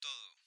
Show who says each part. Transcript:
Speaker 1: todo.